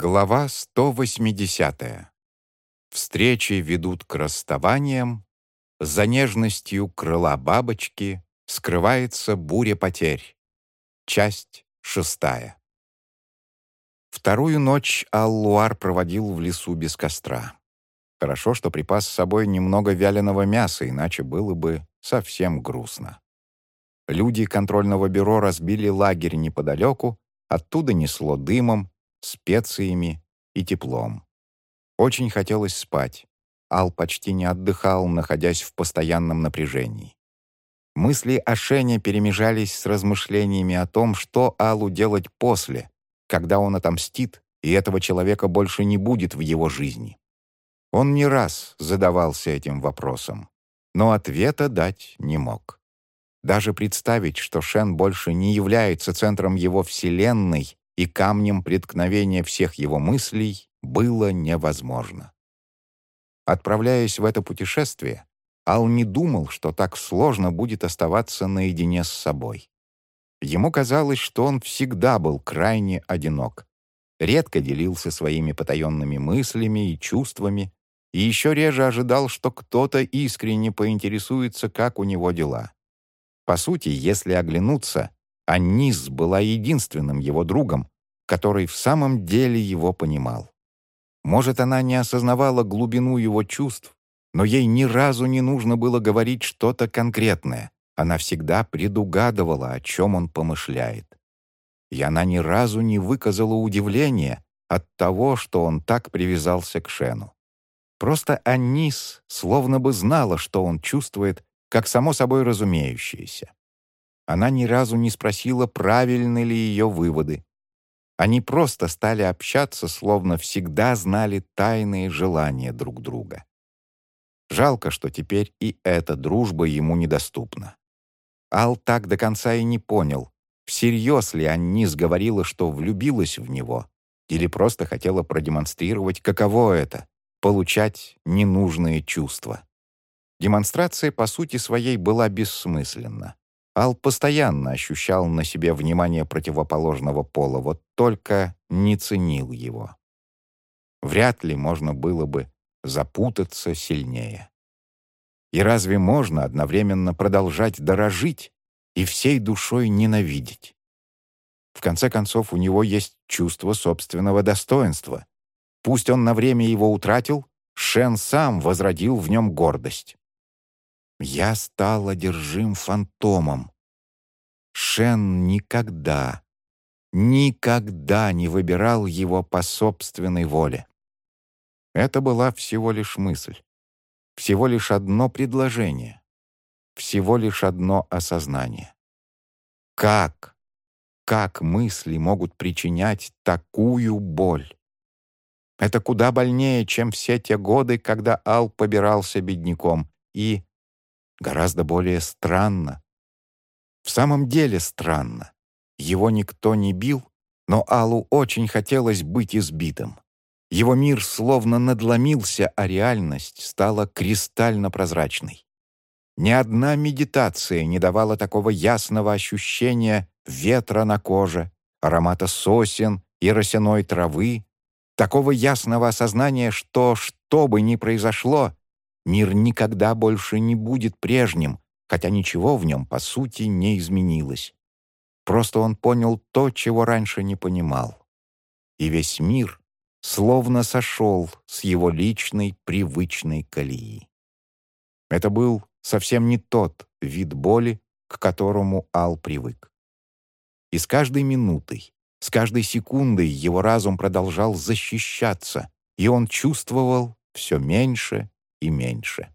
Глава 180. Встречи ведут к расставаниям, за нежностью крыла бабочки скрывается буря потерь. Часть шестая. Вторую ночь Аллуар проводил в лесу без костра. Хорошо, что припас с собой немного вяленого мяса, иначе было бы совсем грустно. Люди контрольного бюро разбили лагерь неподалеку, оттуда несло дымом, специями и теплом. Очень хотелось спать. Ал почти не отдыхал, находясь в постоянном напряжении. Мысли о Шене перемежались с размышлениями о том, что Аллу делать после, когда он отомстит, и этого человека больше не будет в его жизни. Он не раз задавался этим вопросом, но ответа дать не мог. Даже представить, что Шен больше не является центром его вселенной и камнем преткновения всех его мыслей, было невозможно. Отправляясь в это путешествие, Ал не думал, что так сложно будет оставаться наедине с собой. Ему казалось, что он всегда был крайне одинок, редко делился своими потаенными мыслями и чувствами, и еще реже ожидал, что кто-то искренне поинтересуется, как у него дела. По сути, если оглянуться, Анис была единственным его другом, который в самом деле его понимал. Может, она не осознавала глубину его чувств, но ей ни разу не нужно было говорить что-то конкретное. Она всегда предугадывала, о чем он помышляет. И она ни разу не выказала удивления от того, что он так привязался к Шену. Просто Анис словно бы знала, что он чувствует, как само собой разумеющееся. Она ни разу не спросила, правильны ли ее выводы. Они просто стали общаться, словно всегда знали тайные желания друг друга. Жалко, что теперь и эта дружба ему недоступна. Ал так до конца и не понял, всерьез ли Аннис говорила, что влюбилась в него, или просто хотела продемонстрировать, каково это — получать ненужные чувства. Демонстрация по сути своей была бессмысленна. Ал постоянно ощущал на себе внимание противоположного пола, вот только не ценил его. Вряд ли можно было бы запутаться сильнее. И разве можно одновременно продолжать дорожить и всей душой ненавидеть? В конце концов, у него есть чувство собственного достоинства. Пусть он на время его утратил, Шен сам возродил в нем гордость. Я стал одержим фантомом. Шен никогда, никогда не выбирал его по собственной воле. Это была всего лишь мысль, всего лишь одно предложение, всего лишь одно осознание. Как, как мысли могут причинять такую боль? Это куда больнее, чем все те годы, когда Ал побирался бедняком, и гораздо более странно. В самом деле странно. Его никто не бил, но Аллу очень хотелось быть избитым. Его мир словно надломился, а реальность стала кристально прозрачной. Ни одна медитация не давала такого ясного ощущения ветра на коже, аромата сосен и росяной травы, такого ясного осознания, что, что бы ни произошло, мир никогда больше не будет прежним, хотя ничего в нем, по сути, не изменилось. Просто он понял то, чего раньше не понимал. И весь мир словно сошел с его личной привычной колеи. Это был совсем не тот вид боли, к которому Ал привык. И с каждой минутой, с каждой секундой его разум продолжал защищаться, и он чувствовал все меньше и меньше.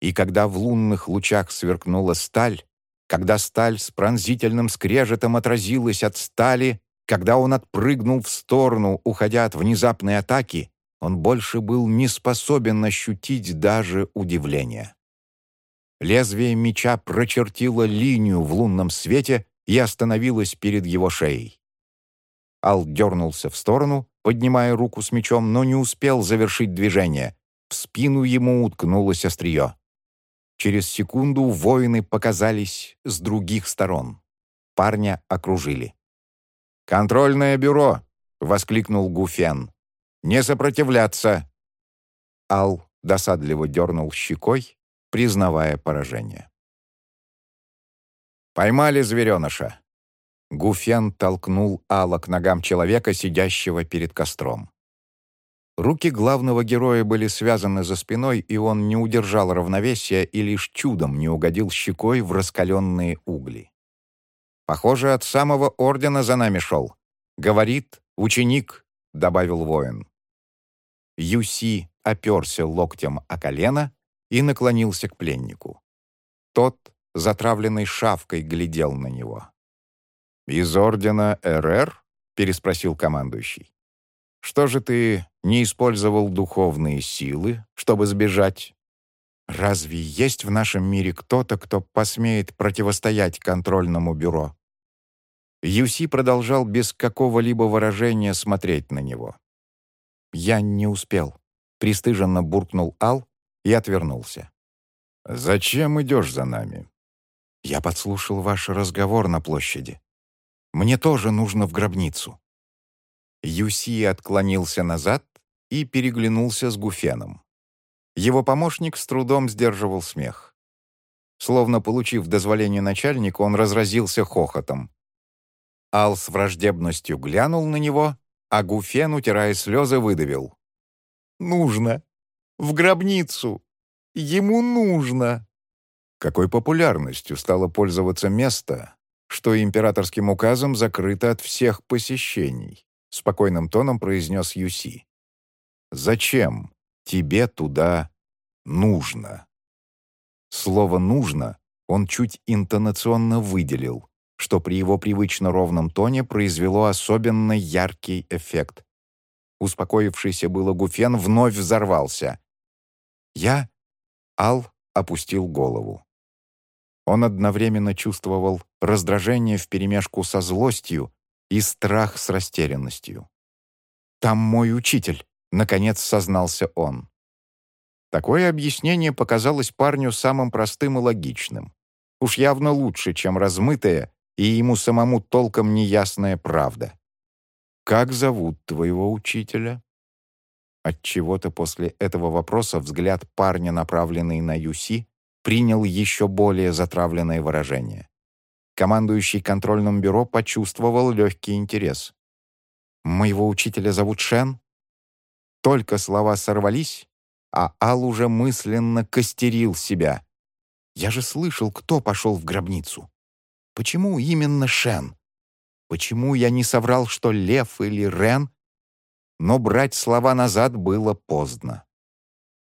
И когда в лунных лучах сверкнула сталь, когда сталь с пронзительным скрежетом отразилась от стали, когда он отпрыгнул в сторону, уходя от внезапной атаки, он больше был не способен ощутить даже удивление. Лезвие меча прочертило линию в лунном свете и остановилось перед его шеей. Ал дернулся в сторону, поднимая руку с мечом, но не успел завершить движение. В спину ему уткнулось острие. Через секунду воины показались с других сторон. Парня окружили. «Контрольное бюро!» — воскликнул Гуфен. «Не сопротивляться!» Ал досадливо дернул щекой, признавая поражение. «Поймали звереныша!» Гуфен толкнул Алла к ногам человека, сидящего перед костром. Руки главного героя были связаны за спиной, и он не удержал равновесия и лишь чудом не угодил щекой в раскаленные угли. «Похоже, от самого ордена за нами шел. Говорит, ученик», — добавил воин. Юси оперся локтем о колено и наклонился к пленнику. Тот, затравленный шавкой, глядел на него. «Из ордена РР?» — переспросил командующий. «Что же ты не использовал духовные силы, чтобы сбежать? Разве есть в нашем мире кто-то, кто посмеет противостоять контрольному бюро?» Юси продолжал без какого-либо выражения смотреть на него. «Я не успел», — пристыженно буркнул Ал и отвернулся. «Зачем идешь за нами?» «Я подслушал ваш разговор на площади. Мне тоже нужно в гробницу». Юси отклонился назад и переглянулся с Гуфеном. Его помощник с трудом сдерживал смех. Словно получив дозволение начальника, он разразился хохотом. Ал с враждебностью глянул на него, а Гуфен, утирая слезы, выдавил. «Нужно. В гробницу. Ему нужно». Какой популярностью стало пользоваться место, что императорским указом закрыто от всех посещений, спокойным тоном произнес Юси. «Зачем тебе туда нужно?» Слово «нужно» он чуть интонационно выделил, что при его привычно ровном тоне произвело особенно яркий эффект. Успокоившийся было Гуфен вновь взорвался. «Я?» Ал опустил голову. Он одновременно чувствовал раздражение вперемешку со злостью и страх с растерянностью. «Там мой учитель», — наконец сознался он. Такое объяснение показалось парню самым простым и логичным. Уж явно лучше, чем размытая и ему самому толком неясная правда. «Как зовут твоего учителя?» Отчего-то после этого вопроса взгляд парня, направленный на Юси, принял еще более затравленное выражение. Командующий контрольным бюро почувствовал легкий интерес. «Моего учителя зовут Шен?» Только слова сорвались, а Ал уже мысленно костерил себя. «Я же слышал, кто пошел в гробницу. Почему именно Шен? Почему я не соврал, что Лев или Рен?» Но брать слова назад было поздно.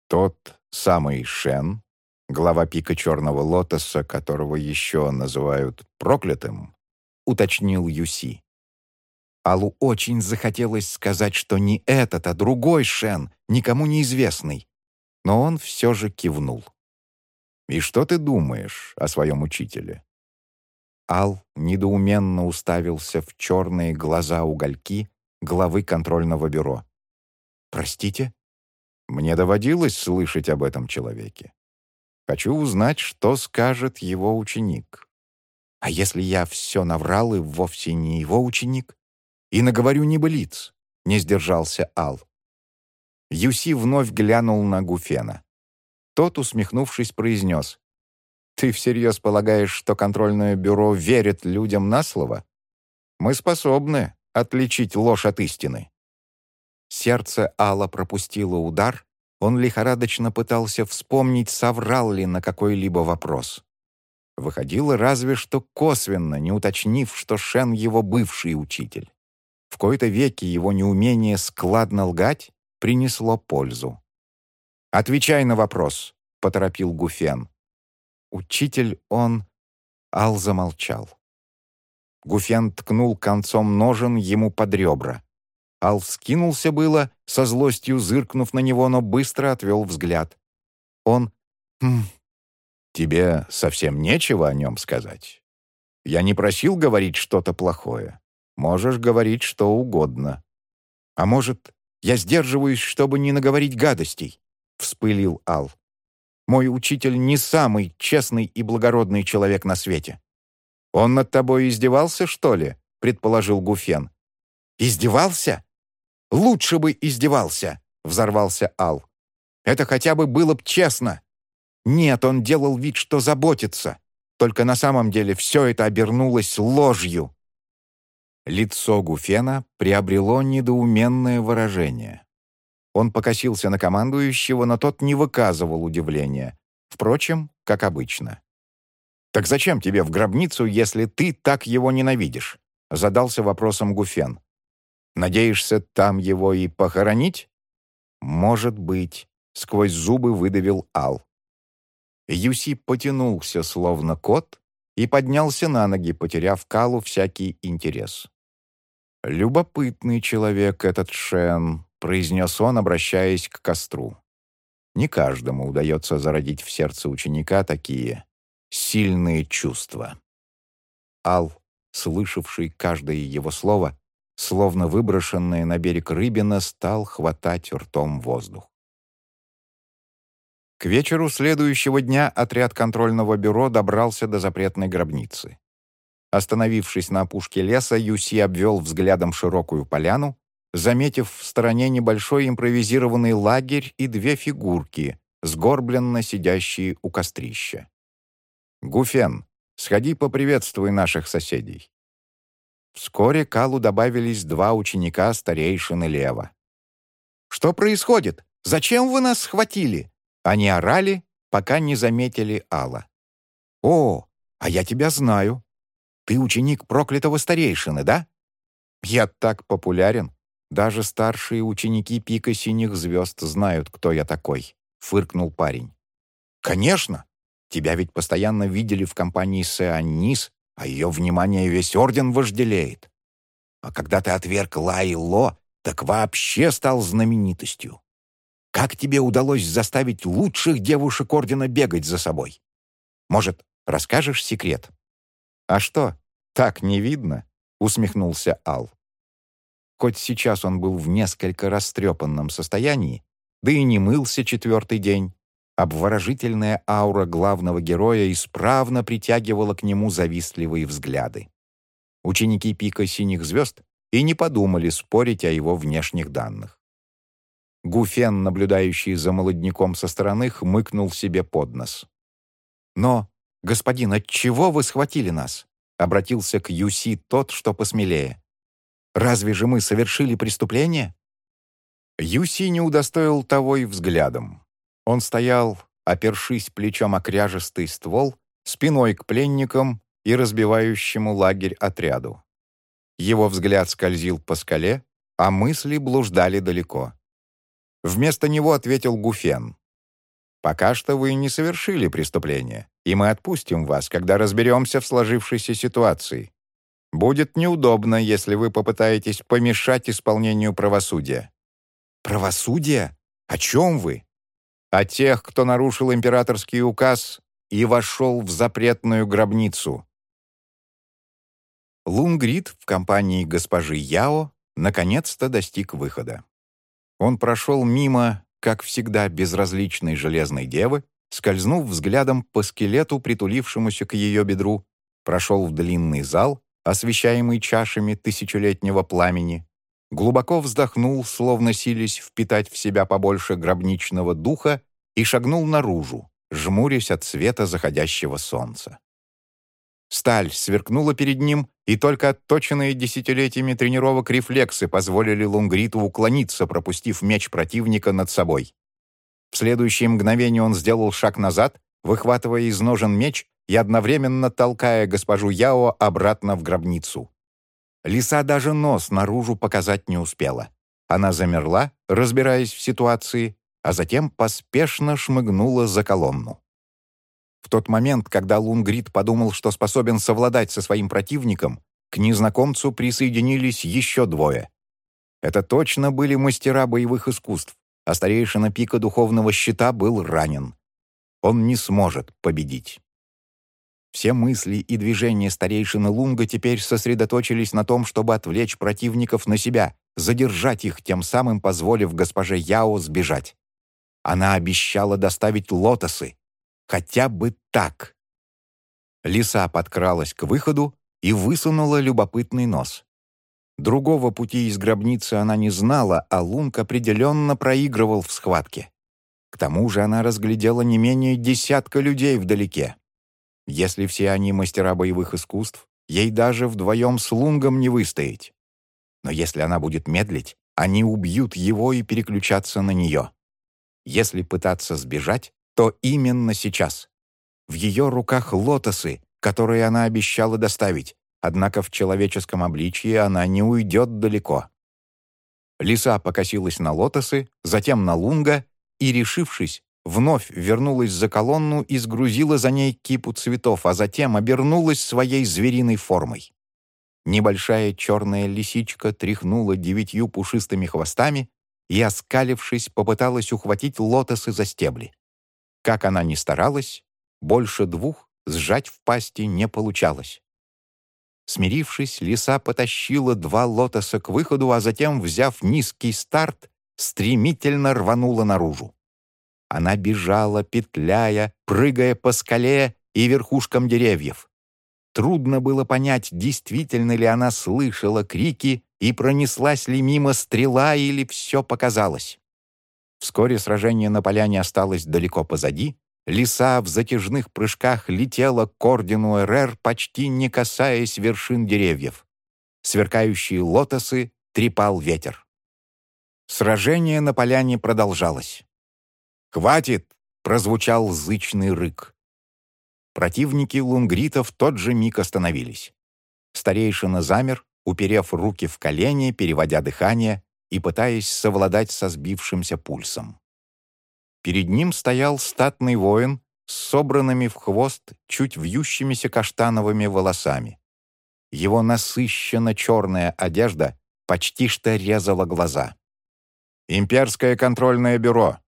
Тот самый Шен глава пика Черного Лотоса, которого еще называют проклятым, уточнил Юси. Алу очень захотелось сказать, что не этот, а другой Шен, никому неизвестный. Но он все же кивнул. «И что ты думаешь о своем учителе?» Ал недоуменно уставился в черные глаза угольки главы контрольного бюро. «Простите?» «Мне доводилось слышать об этом человеке. Хочу узнать, что скажет его ученик. А если я все наврал и вовсе не его ученик? И наговорю небылиц, — не сдержался Ал. Юси вновь глянул на Гуфена. Тот, усмехнувшись, произнес. «Ты всерьез полагаешь, что контрольное бюро верит людям на слово? Мы способны отличить ложь от истины». Сердце Алла пропустило удар, он лихорадочно пытался вспомнить, соврал ли на какой-либо вопрос. Выходило разве что косвенно, не уточнив, что Шен его бывший учитель. В кои-то веки его неумение складно лгать принесло пользу. «Отвечай на вопрос», — поторопил Гуфен. «Учитель он...» Ал замолчал. Гуфен ткнул концом ножен ему под ребра. Ал вскинулся было, со злостью зыркнув на него, но быстро отвел взгляд. Он... «Хм, тебе совсем нечего о нем сказать. Я не просил говорить что-то плохое. Можешь говорить что угодно. А может, я сдерживаюсь, чтобы не наговорить гадостей?» — вспылил Ал. «Мой учитель не самый честный и благородный человек на свете». «Он над тобой издевался, что ли?» — предположил Гуфен. Издевался? Лучше бы издевался, взорвался Ал. Это хотя бы было б честно. Нет, он делал вид, что заботится. Только на самом деле все это обернулось ложью. Лицо Гуфена приобрело недоуменное выражение. Он покосился на командующего, но тот не выказывал удивления. Впрочем, как обычно. «Так зачем тебе в гробницу, если ты так его ненавидишь?» — задался вопросом Гуфен. «Надеешься там его и похоронить?» «Может быть», — сквозь зубы выдавил Ал. Юси потянулся, словно кот, и поднялся на ноги, потеряв Калу всякий интерес. «Любопытный человек этот Шен», — произнес он, обращаясь к костру. «Не каждому удается зародить в сердце ученика такие сильные чувства». Ал, слышавший каждое его слово, словно выброшенное на берег рыбина, стал хватать ртом воздух. К вечеру следующего дня отряд контрольного бюро добрался до запретной гробницы. Остановившись на опушке леса, Юси обвел взглядом широкую поляну, заметив в стороне небольшой импровизированный лагерь и две фигурки, сгорбленно сидящие у кострища. «Гуфен, сходи поприветствуй наших соседей». Вскоре к Аллу добавились два ученика старейшины Лева. «Что происходит? Зачем вы нас схватили?» Они орали, пока не заметили Алла. «О, а я тебя знаю. Ты ученик проклятого старейшины, да? Я так популярен. Даже старшие ученики пика синих звезд знают, кто я такой», — фыркнул парень. «Конечно! Тебя ведь постоянно видели в компании Сеанис, а ее внимание весь орден вожделеет. А когда ты отверг Лай Ло, так вообще стал знаменитостью. Как тебе удалось заставить лучших девушек ордена бегать за собой? Может, расскажешь секрет?» «А что, так не видно?» — усмехнулся Ал. Хоть сейчас он был в несколько растрепанном состоянии, да и не мылся четвертый день, обворожительная аура главного героя исправно притягивала к нему завистливые взгляды. Ученики пика синих звезд и не подумали спорить о его внешних данных. Гуфен, наблюдающий за молодняком со стороны, хмыкнул себе под нос. «Но «Господин, отчего вы схватили нас?» — обратился к Юси тот, что посмелее. «Разве же мы совершили преступление?» Юси не удостоил того и взглядом. Он стоял, опершись плечом о кряжестый ствол, спиной к пленникам и разбивающему лагерь отряду. Его взгляд скользил по скале, а мысли блуждали далеко. Вместо него ответил Гуфен. Пока что вы не совершили преступление, и мы отпустим вас, когда разберемся в сложившейся ситуации. Будет неудобно, если вы попытаетесь помешать исполнению правосудия». «Правосудие? О чем вы?» «О тех, кто нарушил императорский указ и вошел в запретную гробницу». Лунгрид в компании госпожи Яо наконец-то достиг выхода. Он прошел мимо как всегда, безразличной железной девы, скользнув взглядом по скелету, притулившемуся к ее бедру, прошел в длинный зал, освещаемый чашами тысячелетнего пламени, глубоко вздохнул, словно сились впитать в себя побольше гробничного духа, и шагнул наружу, жмурясь от света заходящего солнца. Сталь сверкнула перед ним, и только отточенные десятилетиями тренировок рефлексы позволили Лунгриту уклониться, пропустив меч противника над собой. В следующее мгновение он сделал шаг назад, выхватывая из ножен меч и одновременно толкая госпожу Яо обратно в гробницу. Лиса даже нос наружу показать не успела. Она замерла, разбираясь в ситуации, а затем поспешно шмыгнула за колонну. В тот момент, когда Лунгрид подумал, что способен совладать со своим противником, к незнакомцу присоединились еще двое. Это точно были мастера боевых искусств, а старейшина пика духовного щита был ранен. Он не сможет победить. Все мысли и движения старейшины Лунга теперь сосредоточились на том, чтобы отвлечь противников на себя, задержать их, тем самым позволив госпоже Яо сбежать. Она обещала доставить лотосы, Хотя бы так. Лиса подкралась к выходу и высунула любопытный нос. Другого пути из гробницы она не знала, а Лунг определенно проигрывал в схватке. К тому же она разглядела не менее десятка людей вдалеке. Если все они мастера боевых искусств, ей даже вдвоем с Лунгом не выстоять. Но если она будет медлить, они убьют его и переключатся на нее. Если пытаться сбежать, то именно сейчас. В ее руках лотосы, которые она обещала доставить, однако в человеческом обличье она не уйдет далеко. Лиса покосилась на лотосы, затем на лунга и, решившись, вновь вернулась за колонну и сгрузила за ней кипу цветов, а затем обернулась своей звериной формой. Небольшая черная лисичка тряхнула девятью пушистыми хвостами и, оскалившись, попыталась ухватить лотосы за стебли. Как она ни старалась, больше двух сжать в пасти не получалось. Смирившись, лиса потащила два лотоса к выходу, а затем, взяв низкий старт, стремительно рванула наружу. Она бежала, петляя, прыгая по скале и верхушкам деревьев. Трудно было понять, действительно ли она слышала крики и пронеслась ли мимо стрела или все показалось. Вскоре сражение на поляне осталось далеко позади, Лиса в затяжных прыжках летела к ордену РР, почти не касаясь вершин деревьев. Сверкающие лотосы трепал ветер. Сражение на поляне продолжалось. «Хватит!» — прозвучал зычный рык. Противники лунгрита в тот же миг остановились. Старейшина замер, уперев руки в колени, переводя дыхание и пытаясь совладать со сбившимся пульсом. Перед ним стоял статный воин с собранными в хвост чуть вьющимися каштановыми волосами. Его насыщенно черная одежда почти что резала глаза. «Имперское контрольное бюро!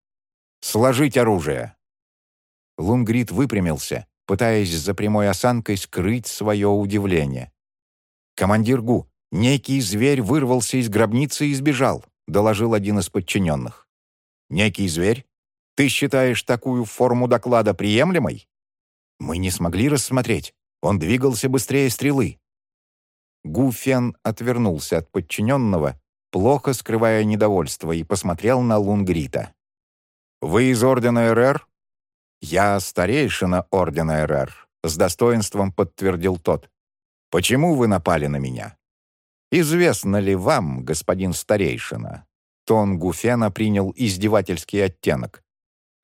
Сложить оружие!» Лунгрид выпрямился, пытаясь за прямой осанкой скрыть свое удивление. «Командир Гу, некий зверь вырвался из гробницы и сбежал», доложил один из подчиненных. «Некий зверь? Ты считаешь такую форму доклада приемлемой? Мы не смогли рассмотреть. Он двигался быстрее стрелы. Гуфен отвернулся от подчиненного, плохо скрывая недовольство, и посмотрел на Лунгрита. «Вы из Ордена РР?» «Я старейшина Ордена РР», — с достоинством подтвердил тот. «Почему вы напали на меня?» «Известно ли вам, господин старейшина?» Тон Гуфена принял издевательский оттенок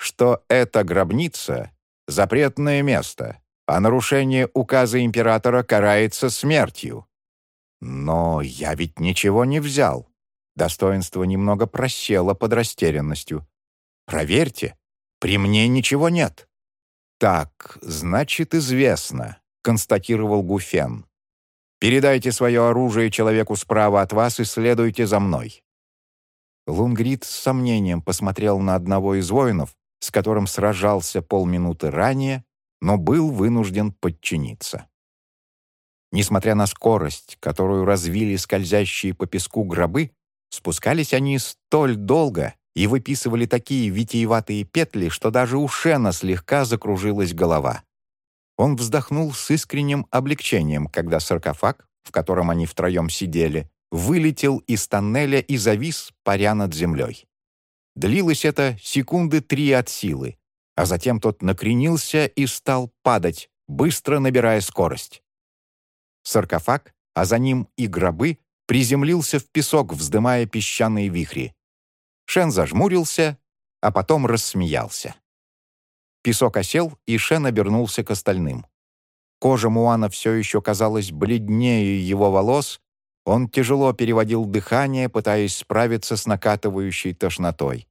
что эта гробница — запретное место, а нарушение указа императора карается смертью. Но я ведь ничего не взял. Достоинство немного просело под растерянностью. Проверьте, при мне ничего нет. Так, значит, известно, констатировал Гуфен. Передайте свое оружие человеку справа от вас и следуйте за мной. Лунгрид с сомнением посмотрел на одного из воинов, с которым сражался полминуты ранее, но был вынужден подчиниться. Несмотря на скорость, которую развили скользящие по песку гробы, спускались они столь долго и выписывали такие витиеватые петли, что даже у Шена слегка закружилась голова. Он вздохнул с искренним облегчением, когда саркофаг, в котором они втроем сидели, вылетел из тоннеля и завис, паря над землей. Длилось это секунды три от силы, а затем тот накренился и стал падать, быстро набирая скорость. Саркофаг, а за ним и гробы, приземлился в песок, вздымая песчаные вихри. Шен зажмурился, а потом рассмеялся. Песок осел, и Шен обернулся к остальным. Кожа Муана все еще казалась бледнее его волос, он тяжело переводил дыхание, пытаясь справиться с накатывающей тошнотой.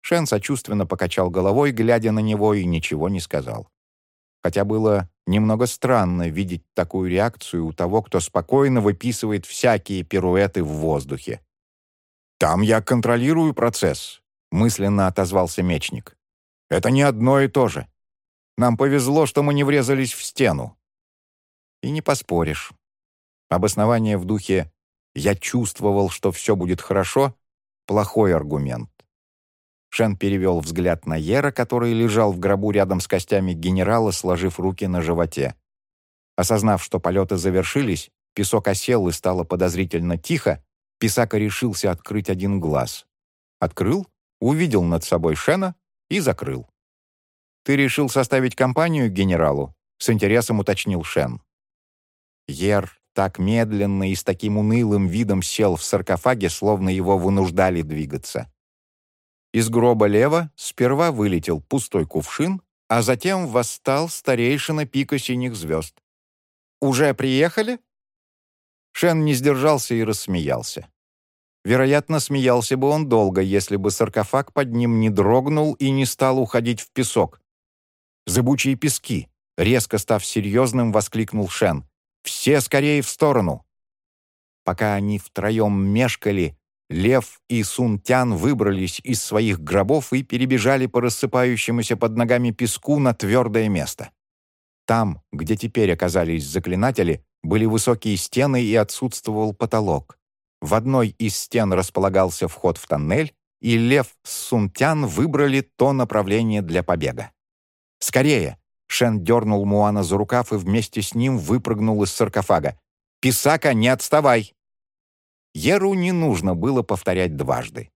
Шен сочувственно покачал головой, глядя на него, и ничего не сказал. Хотя было немного странно видеть такую реакцию у того, кто спокойно выписывает всякие пируэты в воздухе. «Там я контролирую процесс», — мысленно отозвался мечник. «Это не одно и то же. Нам повезло, что мы не врезались в стену». И не поспоришь. Обоснование в духе «я чувствовал, что все будет хорошо» — плохой аргумент. Шен перевел взгляд на Ера, который лежал в гробу рядом с костями генерала, сложив руки на животе. Осознав, что полеты завершились, песок осел и стало подозрительно тихо, Писака решился открыть один глаз. Открыл, увидел над собой Шена и закрыл. «Ты решил составить компанию генералу?» — с интересом уточнил Шен. Ер так медленно и с таким унылым видом сел в саркофаге, словно его вынуждали двигаться. Из гроба лева сперва вылетел пустой кувшин, а затем восстал старейшина пика синих звезд. «Уже приехали?» Шен не сдержался и рассмеялся. Вероятно, смеялся бы он долго, если бы саркофаг под ним не дрогнул и не стал уходить в песок. «Зыбучие пески!» — резко став серьезным, воскликнул Шен. «Все скорее в сторону!» Пока они втроем мешкали, Лев и Сунтян выбрались из своих гробов и перебежали по рассыпающемуся под ногами песку на твердое место. Там, где теперь оказались заклинатели, были высокие стены и отсутствовал потолок. В одной из стен располагался вход в тоннель, и Лев с Сунтян выбрали то направление для побега. «Скорее!» — Шен дернул Муана за рукав и вместе с ним выпрыгнул из саркофага. «Писака, не отставай!» Еру не нужно было повторять дважды.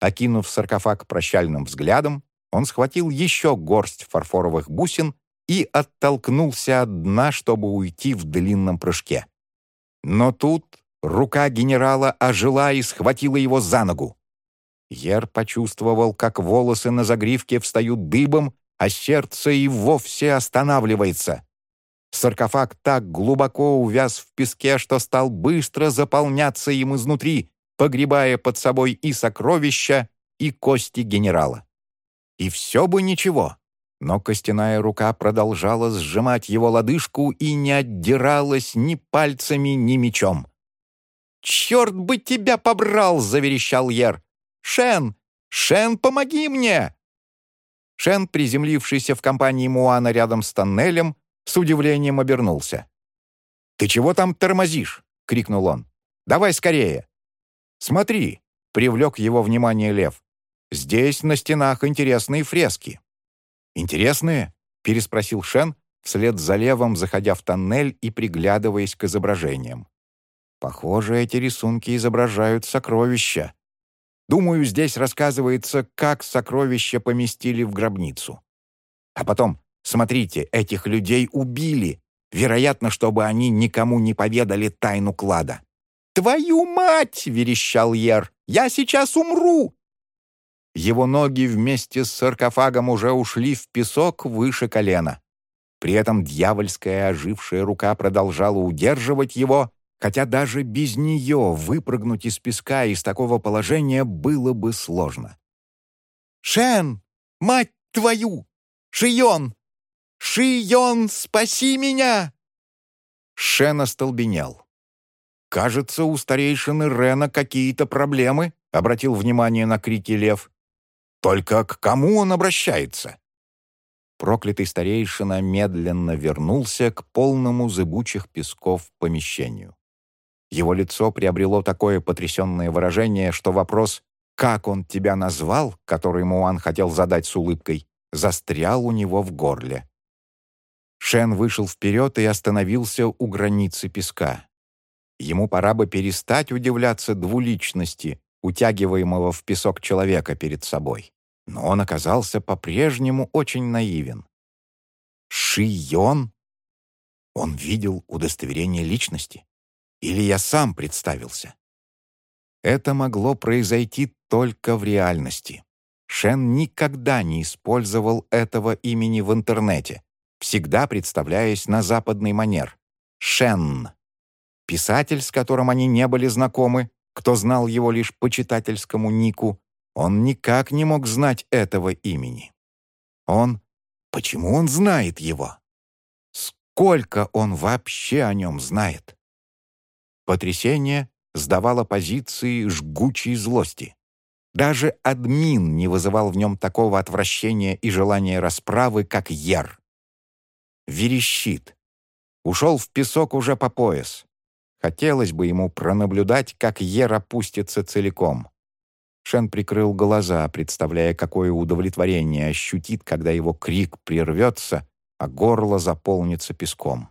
Окинув саркофаг прощальным взглядом, он схватил еще горсть фарфоровых бусин и оттолкнулся от дна, чтобы уйти в длинном прыжке. Но тут рука генерала ожила и схватила его за ногу. Ер почувствовал, как волосы на загривке встают дыбом, а сердце и вовсе останавливается. Саркофаг так глубоко увяз в песке, что стал быстро заполняться им изнутри, погребая под собой и сокровища, и кости генерала. И все бы ничего, но костяная рука продолжала сжимать его лодыжку и не отдиралась ни пальцами, ни мечом. «Черт бы тебя побрал!» — заверещал Ер. «Шен! Шен, помоги мне!» Шен, приземлившийся в компании Муана рядом с тоннелем, с удивлением обернулся. «Ты чего там тормозишь?» — крикнул он. «Давай скорее!» «Смотри!» — привлек его внимание Лев. «Здесь на стенах интересные фрески». «Интересные?» — переспросил Шен, вслед за Левом заходя в тоннель и приглядываясь к изображениям. «Похоже, эти рисунки изображают сокровища. Думаю, здесь рассказывается, как сокровища поместили в гробницу. А потом, Смотрите, этих людей убили, вероятно, чтобы они никому не поведали тайну клада. «Твою мать!» — верещал Ер. «Я сейчас умру!» Его ноги вместе с саркофагом уже ушли в песок выше колена. При этом дьявольская ожившая рука продолжала удерживать его, хотя даже без нее выпрыгнуть из песка из такого положения было бы сложно. «Шен! Мать твою! Шион! «Шион, спаси меня!» Шен остолбенел. «Кажется, у старейшины Рена какие-то проблемы», — обратил внимание на крики лев. «Только к кому он обращается?» Проклятый старейшина медленно вернулся к полному зыбучих песков помещению. Его лицо приобрело такое потрясенное выражение, что вопрос «Как он тебя назвал?», который Муан хотел задать с улыбкой, застрял у него в горле. Шен вышел вперед и остановился у границы песка. Ему пора бы перестать удивляться двуличности, утягиваемого в песок человека перед собой. Но он оказался по-прежнему очень наивен. Шион? Он видел удостоверение личности? Или я сам представился? Это могло произойти только в реальности. Шен никогда не использовал этого имени в интернете, всегда представляясь на западный манер. Шен. Писатель, с которым они не были знакомы, кто знал его лишь по читательскому нику, он никак не мог знать этого имени. Он... Почему он знает его? Сколько он вообще о нем знает? Потрясение сдавало позиции жгучей злости. Даже админ не вызывал в нем такого отвращения и желания расправы, как Ер верещит. Ушел в песок уже по пояс. Хотелось бы ему пронаблюдать, как Ер опустится целиком. Шен прикрыл глаза, представляя, какое удовлетворение ощутит, когда его крик прервется, а горло заполнится песком.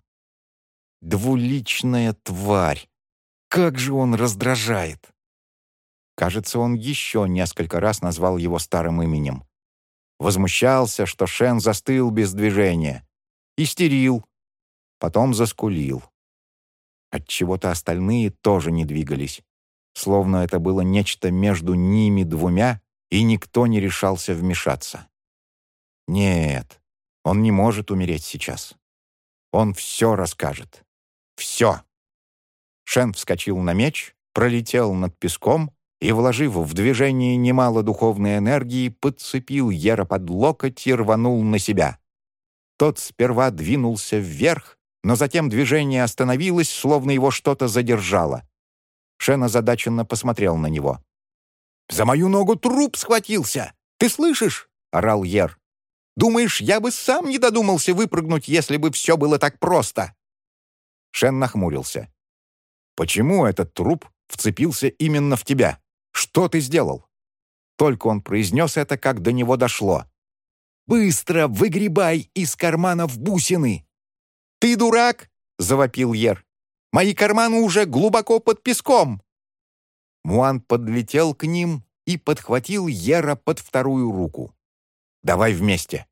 Двуличная тварь! Как же он раздражает! Кажется, он еще несколько раз назвал его старым именем. Возмущался, что Шен застыл без движения. Истерил. Потом заскулил. Отчего-то остальные тоже не двигались. Словно это было нечто между ними двумя, и никто не решался вмешаться. Нет, он не может умереть сейчас. Он все расскажет. Все. Шен вскочил на меч, пролетел над песком и, вложив в движение немало духовной энергии, подцепил Ера под локоть и рванул на себя. Тот сперва двинулся вверх, но затем движение остановилось, словно его что-то задержало. Шен озадаченно посмотрел на него. «За мою ногу труп схватился! Ты слышишь?» — орал Ер. «Думаешь, я бы сам не додумался выпрыгнуть, если бы все было так просто?» Шен нахмурился. «Почему этот труп вцепился именно в тебя?» Что ты сделал?» Только он произнес это, как до него дошло. «Быстро выгребай из карманов бусины!» «Ты дурак!» — завопил Ер. «Мои карманы уже глубоко под песком!» Муан подлетел к ним и подхватил Ера под вторую руку. «Давай вместе!»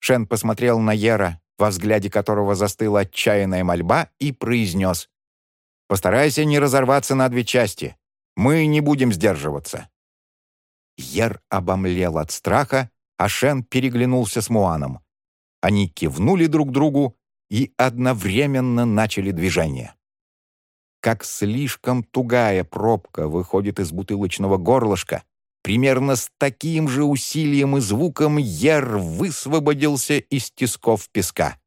Шен посмотрел на Ера, во взгляде которого застыла отчаянная мольба, и произнес. «Постарайся не разорваться на две части. Мы не будем сдерживаться». Ер обомлел от страха, а Шен переглянулся с Муаном. Они кивнули друг другу и одновременно начали движение. Как слишком тугая пробка выходит из бутылочного горлышка, примерно с таким же усилием и звуком Ер высвободился из тисков песка.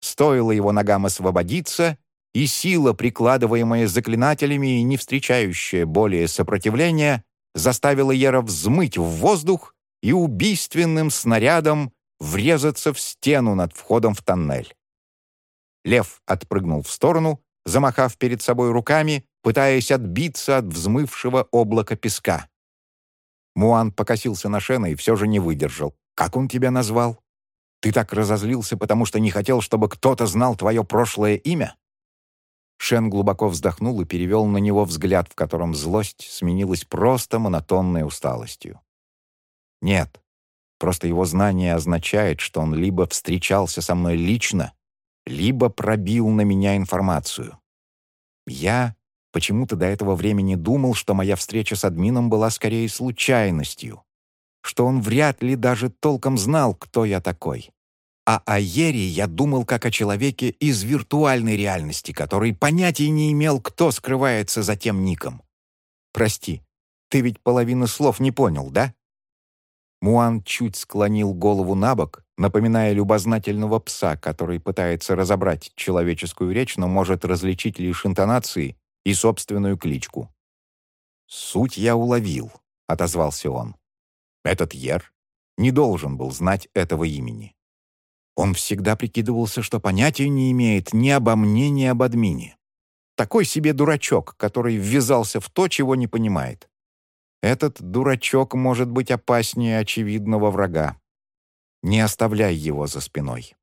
Стоило его ногам освободиться, и сила, прикладываемая заклинателями и не встречающая более сопротивления, заставила Ера взмыть в воздух и убийственным снарядом врезаться в стену над входом в тоннель. Лев отпрыгнул в сторону, замахав перед собой руками, пытаясь отбиться от взмывшего облака песка. Муан покосился на Шена и все же не выдержал. «Как он тебя назвал? Ты так разозлился, потому что не хотел, чтобы кто-то знал твое прошлое имя?» Шен глубоко вздохнул и перевел на него взгляд, в котором злость сменилась просто монотонной усталостью. «Нет, просто его знание означает, что он либо встречался со мной лично, либо пробил на меня информацию. Я почему-то до этого времени думал, что моя встреча с админом была скорее случайностью, что он вряд ли даже толком знал, кто я такой. А о Ере я думал как о человеке из виртуальной реальности, который понятия не имел, кто скрывается за тем ником. Прости, ты ведь половину слов не понял, да? Муан чуть склонил голову на бок, напоминая любознательного пса, который пытается разобрать человеческую речь, но может различить лишь интонации и собственную кличку. «Суть я уловил», — отозвался он. «Этот Ер не должен был знать этого имени. Он всегда прикидывался, что понятия не имеет ни обо мне, ни об админе. Такой себе дурачок, который ввязался в то, чего не понимает. Этот дурачок может быть опаснее очевидного врага. Не оставляй его за спиной.